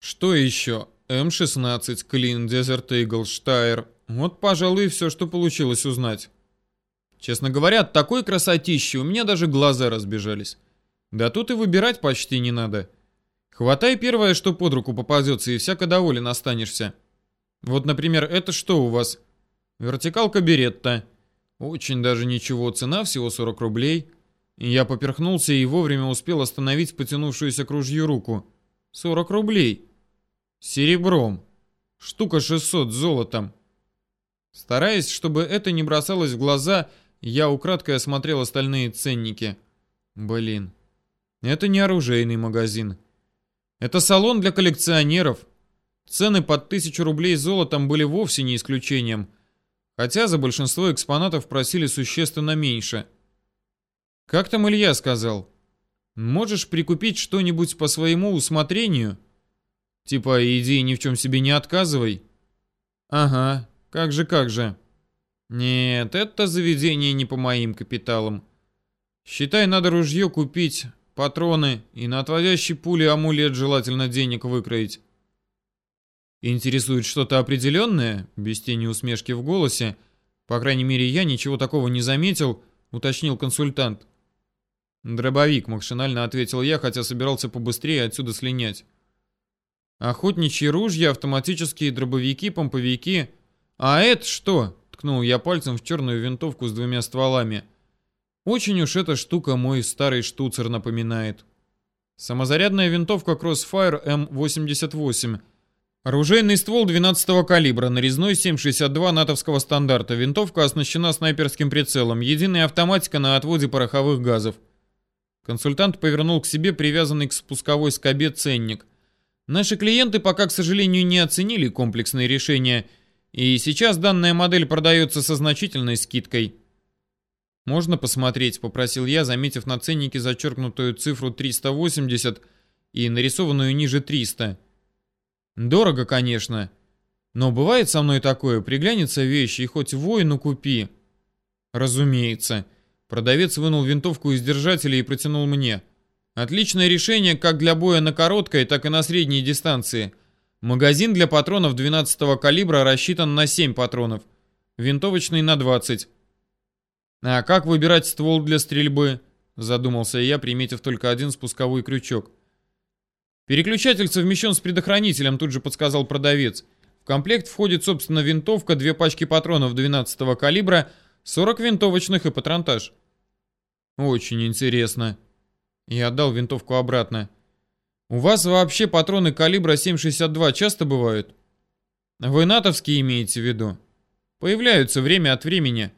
Что еще? М-16, Клин, Дезерт Игл, Штайр. Вот, пожалуй, все, что получилось узнать. Честно говоря, такой красотищи у меня даже глаза разбежались. Да тут и выбирать почти не надо. Хватай первое, что под руку попадется, и всяко доволен останешься. Вот, например, это что у вас? Вертикалка Беретта. Очень даже ничего, цена всего 40 рублей. Я поперхнулся и вовремя успел остановить потянувшуюся к ружью руку. 40 рублей. Серебром. Штука 600 золотом. Стараясь, чтобы это не бросалось в глаза, я украдкой осмотрел остальные ценники. Блин. Это не оружейный магазин. Это салон для коллекционеров. Цены под тысячу рублей золотом были вовсе не исключением, хотя за большинство экспонатов просили существенно меньше. Как там Илья сказал? Можешь прикупить что-нибудь по своему усмотрению? Типа, иди ни в чем себе не отказывай. Ага, как же, как же. Нет, это заведение не по моим капиталам. Считай, надо ружье купить, патроны и на отводящий пули амулет желательно денег выкроить. Интересует что-то определенное? Без тени усмешки в голосе. По крайней мере, я ничего такого не заметил, уточнил консультант. Дробовик, машинально ответил я, хотя собирался побыстрее отсюда слинять. Охотничьи ружья, автоматические дробовики, помповики. А это что? Ткнул я пальцем в черную винтовку с двумя стволами. Очень уж эта штука мой старый штуцер напоминает. Самозарядная винтовка Crossfire M88. Оружейный ствол 12-го калибра, нарезной 7,62 натовского стандарта. Винтовка оснащена снайперским прицелом. Единая автоматика на отводе пороховых газов. Консультант повернул к себе привязанный к спусковой скобе ценник. Наши клиенты пока, к сожалению, не оценили комплексные решения – и сейчас данная модель продается со значительной скидкой. «Можно посмотреть?» – попросил я, заметив на ценнике зачеркнутую цифру 380 и нарисованную ниже 300. «Дорого, конечно. Но бывает со мной такое, приглянется вещь и хоть воину купи». «Разумеется». Продавец вынул винтовку из держателя и протянул мне. «Отличное решение как для боя на короткой, так и на средней дистанции». Магазин для патронов 12-го калибра рассчитан на 7 патронов, винтовочный на 20. А как выбирать ствол для стрельбы? Задумался я, приметив только один спусковой крючок. Переключатель совмещен с предохранителем, тут же подсказал продавец. В комплект входит, собственно, винтовка, две пачки патронов 12-го калибра, 40 винтовочных и патронтаж. Очень интересно. Я отдал винтовку обратно. У вас вообще патроны калибра 7,62 часто бывают? Вы натовские имеете в виду? Появляются время от времени.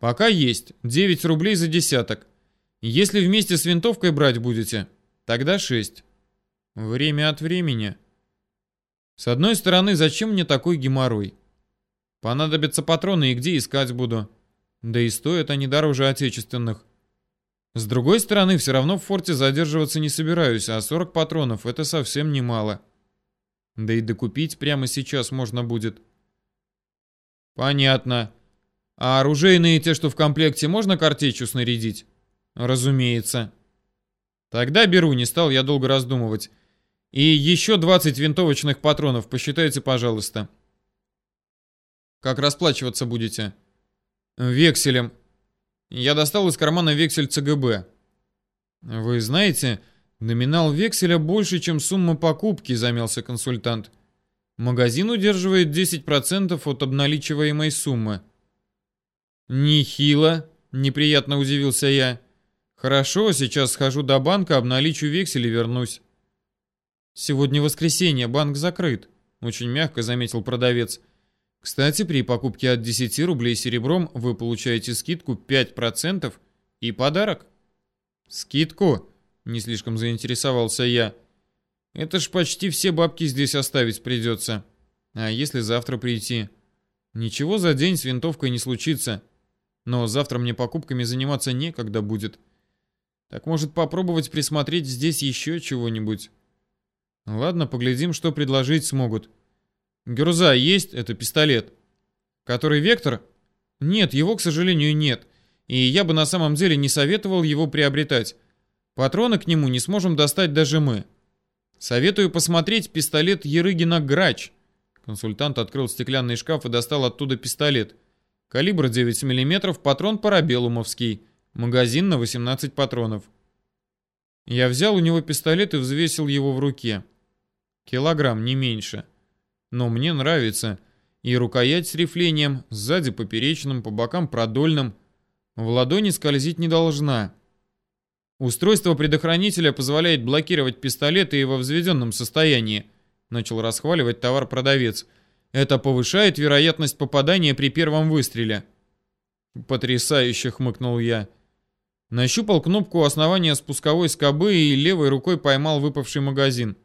Пока есть. 9 рублей за десяток. Если вместе с винтовкой брать будете, тогда 6. Время от времени. С одной стороны, зачем мне такой геморрой? Понадобятся патроны и где искать буду? Да и стоят они дороже отечественных. С другой стороны, все равно в форте задерживаться не собираюсь, а 40 патронов — это совсем немало. Да и докупить прямо сейчас можно будет. Понятно. А оружейные те, что в комплекте, можно картечью снарядить? Разумеется. Тогда беру, не стал я долго раздумывать. И еще 20 винтовочных патронов, посчитайте, пожалуйста. Как расплачиваться будете? Векселем. Я достал из кармана вексель ЦГБ. Вы знаете, номинал векселя больше, чем сумма покупки, замялся консультант. Магазин удерживает 10% от обналичиваемой суммы. Нехило, неприятно удивился я. Хорошо, сейчас схожу до банка, обналичу вексель и вернусь. Сегодня воскресенье, банк закрыт, очень мягко заметил продавец. Кстати, при покупке от 10 рублей серебром вы получаете скидку 5% и подарок. Скидку? Не слишком заинтересовался я. Это ж почти все бабки здесь оставить придется. А если завтра прийти? Ничего за день с винтовкой не случится. Но завтра мне покупками заниматься некогда будет. Так может попробовать присмотреть здесь еще чего-нибудь? Ладно, поглядим, что предложить смогут. Гюрза есть, это пистолет. Который Вектор? Нет, его, к сожалению, нет. И я бы на самом деле не советовал его приобретать. Патроны к нему не сможем достать даже мы. Советую посмотреть пистолет Ерыгина «Грач». Консультант открыл стеклянный шкаф и достал оттуда пистолет. Калибр 9 мм, патрон парабеллумовский. Магазин на 18 патронов. Я взял у него пистолет и взвесил его в руке. Килограмм, не меньше. Но мне нравится. И рукоять с рифлением, сзади поперечным, по бокам продольным. В ладони скользить не должна. Устройство предохранителя позволяет блокировать пистолеты и во взведенном состоянии. Начал расхваливать товар продавец. Это повышает вероятность попадания при первом выстреле. Потрясающе хмыкнул я. Нащупал кнопку основания спусковой скобы и левой рукой поймал выпавший магазин.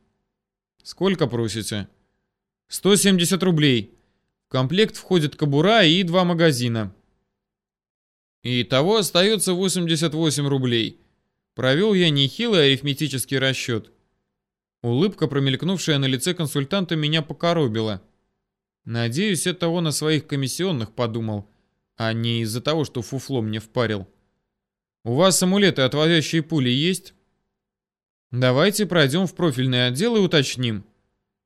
«Сколько просите?» «170 рублей. В комплект входит кобура и два магазина». И того остается 88 рублей. Провел я нехилый арифметический расчет. Улыбка, промелькнувшая на лице консультанта, меня покоробила. Надеюсь, это он о своих комиссионных подумал, а не из-за того, что фуфло мне впарил. У вас амулеты, отводящие пули, есть? Давайте пройдем в профильный отдел и уточним.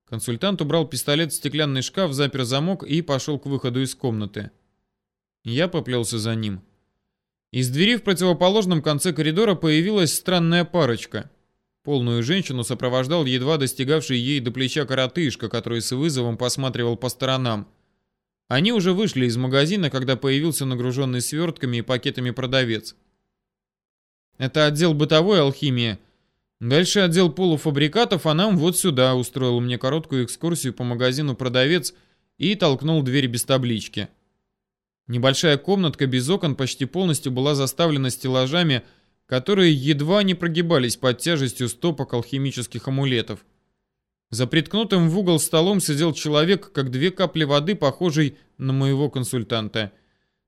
Консультант убрал пистолет в стеклянный шкаф, запер замок и пошел к выходу из комнаты. Я поплелся за ним. Из двери в противоположном конце коридора появилась странная парочка. Полную женщину сопровождал едва достигавший ей до плеча коротышка, который с вызовом посматривал по сторонам. Они уже вышли из магазина, когда появился нагруженный свертками и пакетами продавец. Это отдел бытовой алхимии. Дальше отдел полуфабрикатов, а нам вот сюда устроил мне короткую экскурсию по магазину продавец и толкнул дверь без таблички. Небольшая комнатка без окон почти полностью была заставлена стеллажами, которые едва не прогибались под тяжестью стопок алхимических амулетов. За приткнутым в угол столом сидел человек, как две капли воды, похожий на моего консультанта.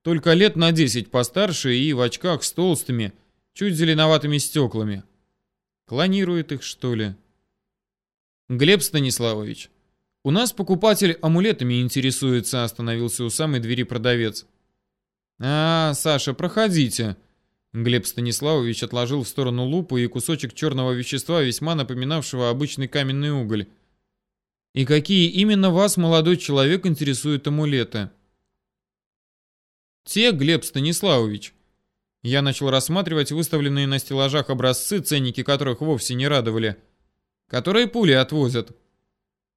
Только лет на 10 постарше и в очках с толстыми, чуть зеленоватыми стеклами. Клонирует их, что ли? Глеб Станиславович, у нас покупатель амулетами интересуется, остановился у самой двери продавец. А, Саша, проходите. Глеб Станиславович отложил в сторону лупу и кусочек черного вещества, весьма напоминавшего обычный каменный уголь. И какие именно вас, молодой человек, интересуют амулеты? Те, Глеб Станиславович, я начал рассматривать выставленные на стеллажах образцы, ценники которых вовсе не радовали. Которые пули отвозят.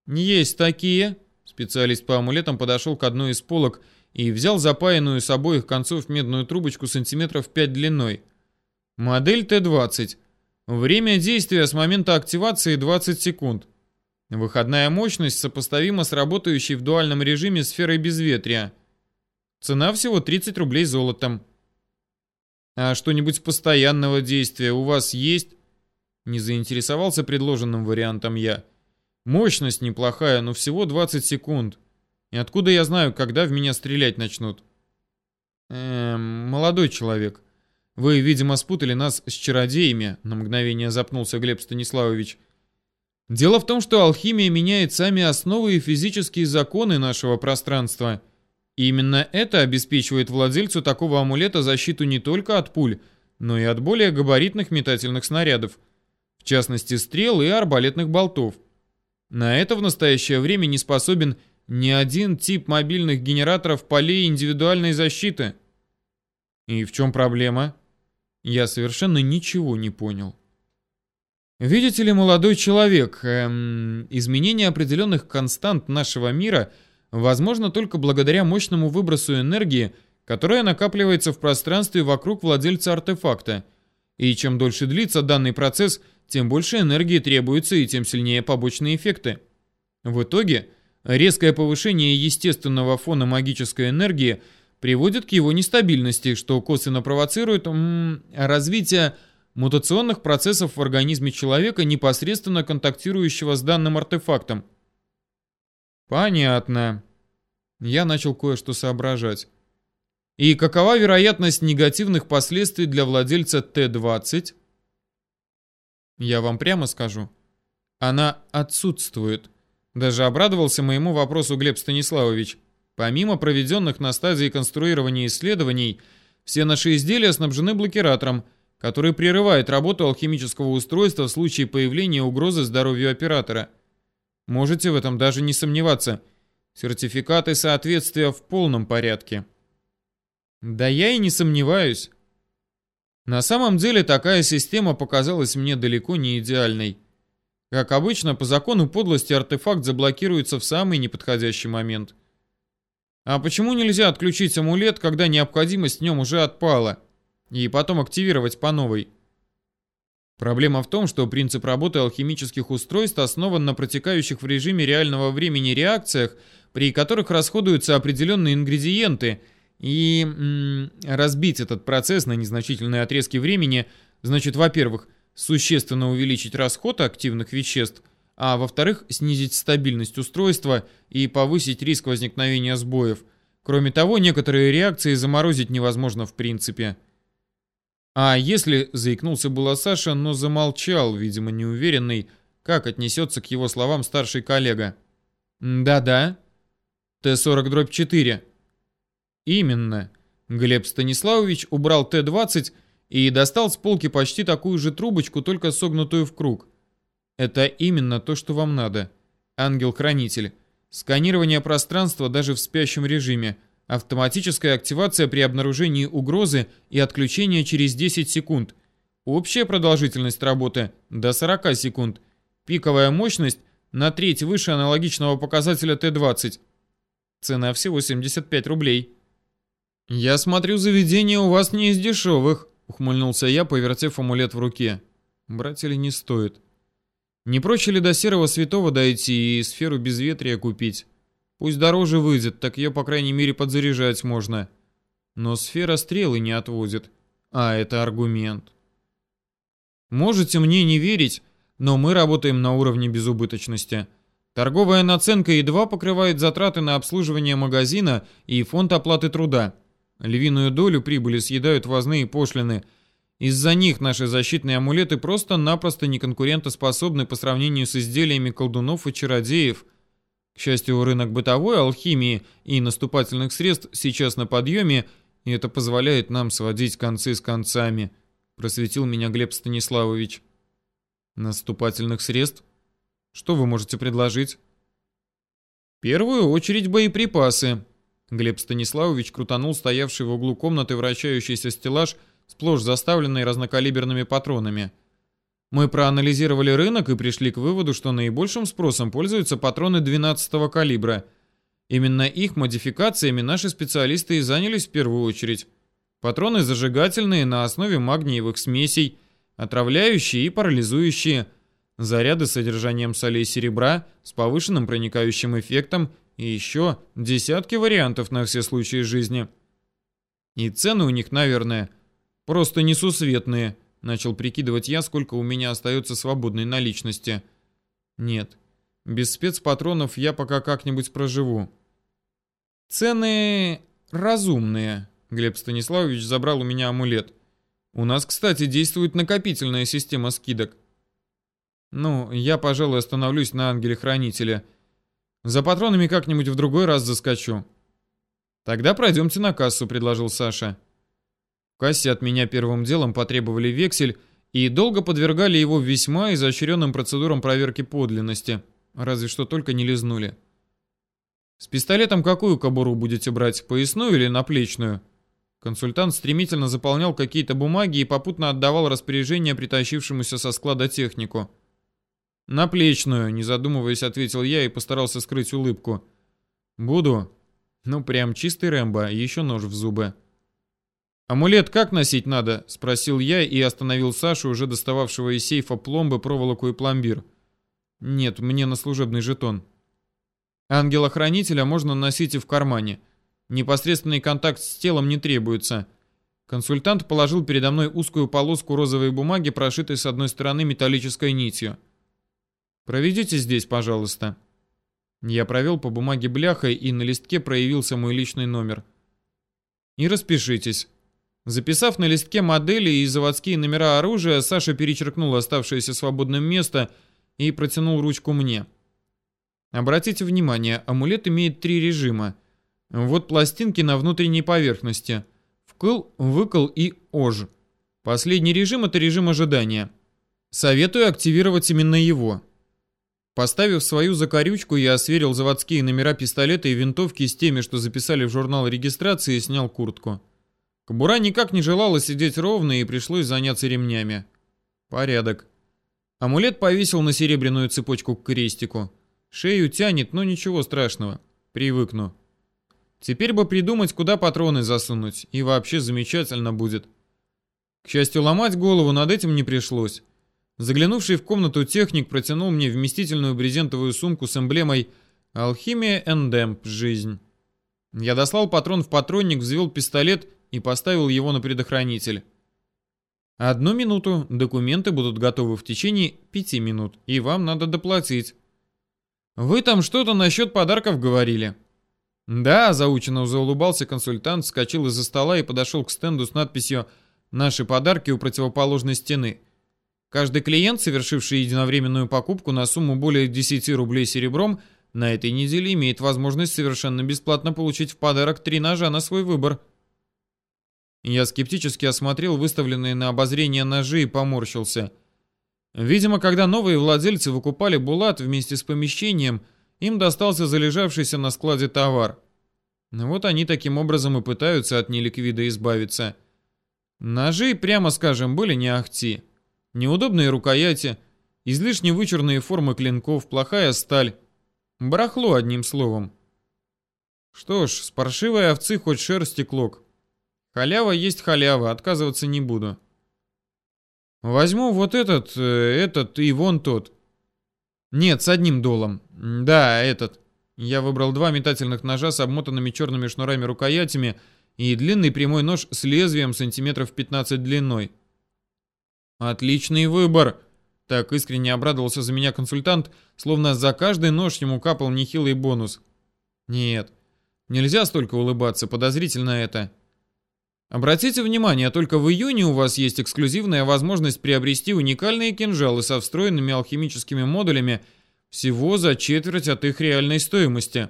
Есть такие. Специалист по амулетам подошел к одной из полок и взял запаянную с обоих концов медную трубочку сантиметров 5 длиной. Модель Т-20. Время действия с момента активации 20 секунд. Выходная мощность сопоставима с работающей в дуальном режиме сферой безветрия. Цена всего 30 рублей золотом. А что-нибудь постоянного действия у вас есть? Не заинтересовался предложенным вариантом я. Мощность неплохая, но всего 20 секунд. И откуда я знаю, когда в меня стрелять начнут? Эм, молодой человек. Вы, видимо, спутали нас с чародеями, на мгновение запнулся Глеб Станиславович. Дело в том, что алхимия меняет сами основы и физические законы нашего пространства. Именно это обеспечивает владельцу такого амулета защиту не только от пуль, но и от более габаритных метательных снарядов, в частности стрел и арбалетных болтов. На это в настоящее время не способен ни один тип мобильных генераторов полей индивидуальной защиты. И в чем проблема? Я совершенно ничего не понял. Видите ли, молодой человек, эм, изменение определенных констант нашего мира – возможно только благодаря мощному выбросу энергии, которая накапливается в пространстве вокруг владельца артефакта. И чем дольше длится данный процесс, тем больше энергии требуется и тем сильнее побочные эффекты. В итоге, резкое повышение естественного фона магической энергии приводит к его нестабильности, что косвенно провоцирует м -м, развитие мутационных процессов в организме человека, непосредственно контактирующего с данным артефактом. Понятно. Я начал кое-что соображать. И какова вероятность негативных последствий для владельца Т-20? Я вам прямо скажу. Она отсутствует. Даже обрадовался моему вопросу Глеб Станиславович. Помимо проведенных на стадии конструирования исследований, все наши изделия снабжены блокиратором, который прерывает работу алхимического устройства в случае появления угрозы здоровью оператора. Можете в этом даже не сомневаться. Сертификаты соответствия в полном порядке. Да я и не сомневаюсь. На самом деле такая система показалась мне далеко не идеальной. Как обычно, по закону подлости артефакт заблокируется в самый неподходящий момент. А почему нельзя отключить амулет, когда необходимость в нем уже отпала? И потом активировать по новой? Проблема в том, что принцип работы алхимических устройств основан на протекающих в режиме реального времени реакциях, при которых расходуются определенные ингредиенты, и м -м, разбить этот процесс на незначительные отрезки времени значит, во-первых, существенно увеличить расход активных веществ, а во-вторых, снизить стабильность устройства и повысить риск возникновения сбоев. Кроме того, некоторые реакции заморозить невозможно в принципе. А если, заикнулся было Саша, но замолчал, видимо, неуверенный, как отнесется к его словам старший коллега. «Да-да. Т-40-4». «Именно». Глеб Станиславович убрал Т-20 и достал с полки почти такую же трубочку, только согнутую в круг. Это именно то, что вам надо. Ангел-хранитель. Сканирование пространства даже в спящем режиме. Автоматическая активация при обнаружении угрозы и отключение через 10 секунд. Общая продолжительность работы до 40 секунд. Пиковая мощность на треть выше аналогичного показателя Т-20. Цена всего 75 рублей. «Я смотрю, заведение у вас не из дешевых», — ухмыльнулся я, повертев амулет в руке. «Брать или не стоит?» Не проще ли до серого святого дойти и сферу безветрия купить? Пусть дороже выйдет, так ее, по крайней мере, подзаряжать можно. Но сфера стрелы не отводит. А, это аргумент. Можете мне не верить, но мы работаем на уровне безубыточности. Торговая наценка едва покрывает затраты на обслуживание магазина и фонд оплаты труда. Львиную долю прибыли съедают ввозные пошлины – из-за них наши защитные амулеты просто-напросто неконкурентоспособны по сравнению с изделиями колдунов и чародеев. К счастью, рынок бытовой алхимии и наступательных средств сейчас на подъеме, и это позволяет нам сводить концы с концами, просветил меня Глеб Станиславович. Наступательных средств? Что вы можете предложить? В первую очередь боеприпасы. Глеб Станиславович крутанул стоявший в углу комнаты вращающийся стеллаж – сплошь заставленный разнокалиберными патронами. Мы проанализировали рынок и пришли к выводу, что наибольшим спросом пользуются патроны 12-го калибра. Именно их модификациями наши специалисты и занялись в первую очередь. Патроны зажигательные на основе магниевых смесей, отравляющие и парализующие, заряды с содержанием солей серебра, с повышенным проникающим эффектом и еще десятки вариантов на все случаи жизни. И цены у них, наверное, – Просто несусветные, начал прикидывать я, сколько у меня остается свободной наличности. Нет, без спецпатронов я пока как-нибудь проживу. Цены разумные. Глеб Станиславович забрал у меня амулет. У нас, кстати, действует накопительная система скидок. Ну, я, пожалуй, остановлюсь на ангеле-хранителе. За патронами как-нибудь в другой раз заскочу. Тогда пройдемте на кассу, предложил Саша кассе от меня первым делом потребовали вексель и долго подвергали его весьма изощренным процедурам проверки подлинности, разве что только не лизнули. «С пистолетом какую кобуру будете брать, поясную или наплечную?» Консультант стремительно заполнял какие-то бумаги и попутно отдавал распоряжение притащившемуся со склада технику. «Наплечную», не задумываясь, ответил я и постарался скрыть улыбку. «Буду». Ну, прям чистый Рэмбо, еще нож в зубы. «Амулет как носить надо?» – спросил я и остановил Сашу, уже достававшего из сейфа пломбы, проволоку и пломбир. «Нет, мне на служебный жетон». «Ангела-хранителя можно носить и в кармане. Непосредственный контакт с телом не требуется». Консультант положил передо мной узкую полоску розовой бумаги, прошитой с одной стороны металлической нитью. «Проведите здесь, пожалуйста». Я провел по бумаге бляхой, и на листке проявился мой личный номер. «И распишитесь». Записав на листке модели и заводские номера оружия, Саша перечеркнул оставшееся свободным место и протянул ручку мне. Обратите внимание, амулет имеет три режима. Вот пластинки на внутренней поверхности. Вкл, выкл и ож. Последний режим — это режим ожидания. Советую активировать именно его. Поставив свою закорючку, я осверил заводские номера пистолета и винтовки с теми, что записали в журнал регистрации, и снял куртку. Кобура никак не желала сидеть ровно, и пришлось заняться ремнями. Порядок. Амулет повесил на серебряную цепочку к крестику. Шею тянет, но ничего страшного. Привыкну. Теперь бы придумать, куда патроны засунуть, и вообще замечательно будет. К счастью, ломать голову над этим не пришлось. Заглянувший в комнату техник протянул мне вместительную брезентовую сумку с эмблемой «Алхимия Эндемп. Жизнь». Я дослал патрон в патронник, взвел пистолет и поставил его на предохранитель. Одну минуту, документы будут готовы в течение пяти минут, и вам надо доплатить. Вы там что-то насчет подарков говорили. Да, заученно заулыбался консультант, вскочил из-за стола и подошел к стенду с надписью «Наши подарки у противоположной стены». Каждый клиент, совершивший единовременную покупку на сумму более 10 рублей серебром, на этой неделе имеет возможность совершенно бесплатно получить в подарок три ножа на свой выбор. Я скептически осмотрел выставленные на обозрение ножи и поморщился. Видимо, когда новые владельцы выкупали Булат вместе с помещением, им достался залежавшийся на складе товар. Вот они таким образом и пытаются от неликвида избавиться. Ножи, прямо скажем, были не ахти. Неудобные рукояти, излишне вычурные формы клинков, плохая сталь. Барахло, одним словом. Что ж, с паршивой овцы хоть шерсти клок. Халява есть халява, отказываться не буду. Возьму вот этот, э, этот и вон тот. Нет, с одним долом. Да, этот. Я выбрал два метательных ножа с обмотанными черными шнурами рукоятями и длинный прямой нож с лезвием сантиметров 15 длиной. «Отличный выбор!» Так искренне обрадовался за меня консультант, словно за каждый нож ему капал нехилый бонус. «Нет, нельзя столько улыбаться, подозрительно это». Обратите внимание, только в июне у вас есть эксклюзивная возможность приобрести уникальные кинжалы со встроенными алхимическими модулями всего за четверть от их реальной стоимости.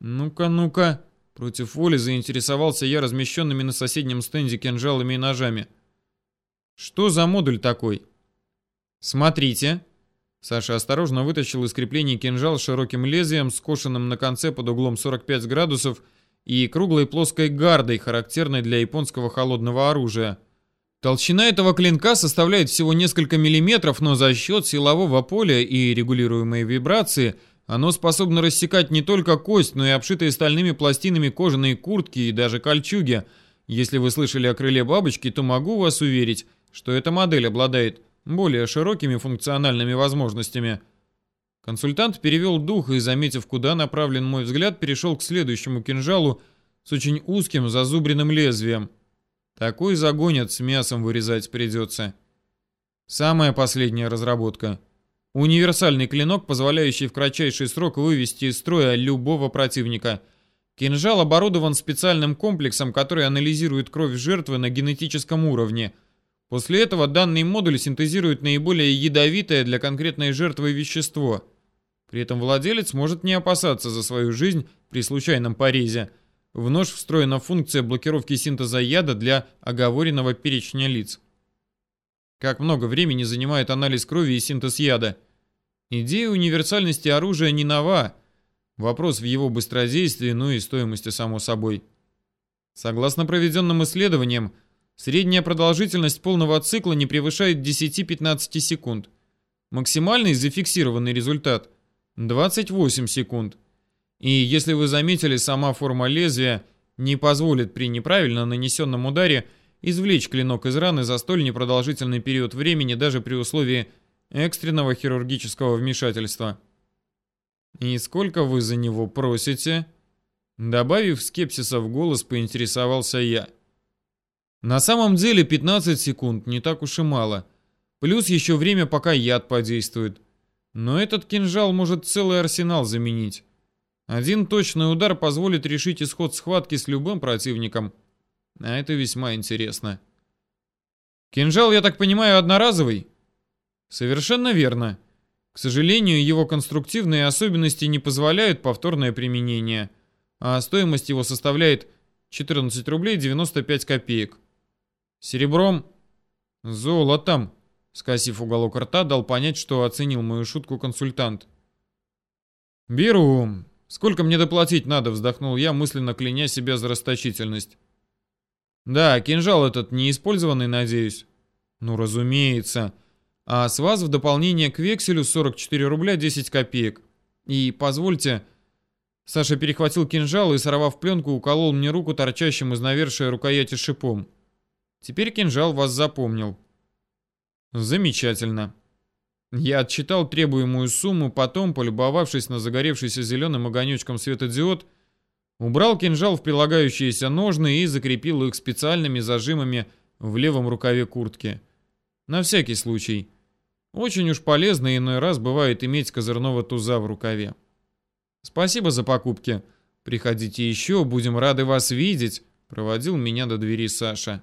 Ну-ка, ну-ка. Против воли заинтересовался я размещенными на соседнем стенде кинжалами и ножами. Что за модуль такой? Смотрите. Саша осторожно вытащил из крепления кинжал с широким лезвием, скошенным на конце под углом 45 градусов и круглой плоской гардой, характерной для японского холодного оружия. Толщина этого клинка составляет всего несколько миллиметров, но за счет силового поля и регулируемой вибрации оно способно рассекать не только кость, но и обшитые стальными пластинами кожаные куртки и даже кольчуги. Если вы слышали о крыле бабочки, то могу вас уверить, что эта модель обладает более широкими функциональными возможностями. Консультант перевел дух и, заметив, куда направлен мой взгляд, перешел к следующему кинжалу с очень узким зазубренным лезвием. Такой загонят, с мясом вырезать придется. Самая последняя разработка. Универсальный клинок, позволяющий в кратчайший срок вывести из строя любого противника. Кинжал оборудован специальным комплексом, который анализирует кровь жертвы на генетическом уровне – После этого данный модуль синтезирует наиболее ядовитое для конкретной жертвы вещество. При этом владелец может не опасаться за свою жизнь при случайном порезе. В нож встроена функция блокировки синтеза яда для оговоренного перечня лиц. Как много времени занимает анализ крови и синтез яда? Идея универсальности оружия не нова. Вопрос в его быстродействии, ну и стоимости, само собой. Согласно проведенным исследованиям, Средняя продолжительность полного цикла не превышает 10-15 секунд. Максимальный зафиксированный результат 28 секунд. И если вы заметили, сама форма лезвия не позволит при неправильно нанесенном ударе извлечь клинок из раны за столь непродолжительный период времени даже при условии экстренного хирургического вмешательства. «И сколько вы за него просите?» Добавив скепсиса в голос, поинтересовался я. На самом деле 15 секунд не так уж и мало. Плюс еще время, пока яд подействует. Но этот кинжал может целый арсенал заменить. Один точный удар позволит решить исход схватки с любым противником. А это весьма интересно. Кинжал, я так понимаю, одноразовый? Совершенно верно. К сожалению, его конструктивные особенности не позволяют повторное применение, а стоимость его составляет 14 рублей 95 копеек. Серебром Золотом, скосив уголок рта, дал понять, что оценил мою шутку консультант. Беру. Сколько мне доплатить надо, вздохнул я, мысленно кляня себя за расточительность. Да, кинжал этот не использованный, надеюсь. Ну, разумеется. А с вас в дополнение к векселю 44 рубля 10 копеек. И позвольте... Саша перехватил кинжал и, сорвав пленку, уколол мне руку торчащим из навершия рукояти шипом. Теперь кинжал вас запомнил. Замечательно. Я отчитал требуемую сумму, потом, полюбовавшись на загоревшийся зеленым огонечком светодиод, убрал кинжал в прилагающиеся ножны и закрепил их специальными зажимами в левом рукаве куртки. На всякий случай. Очень уж полезно иной раз бывает иметь козырного туза в рукаве. Спасибо за покупки. Приходите еще, будем рады вас видеть. Проводил меня до двери Саша.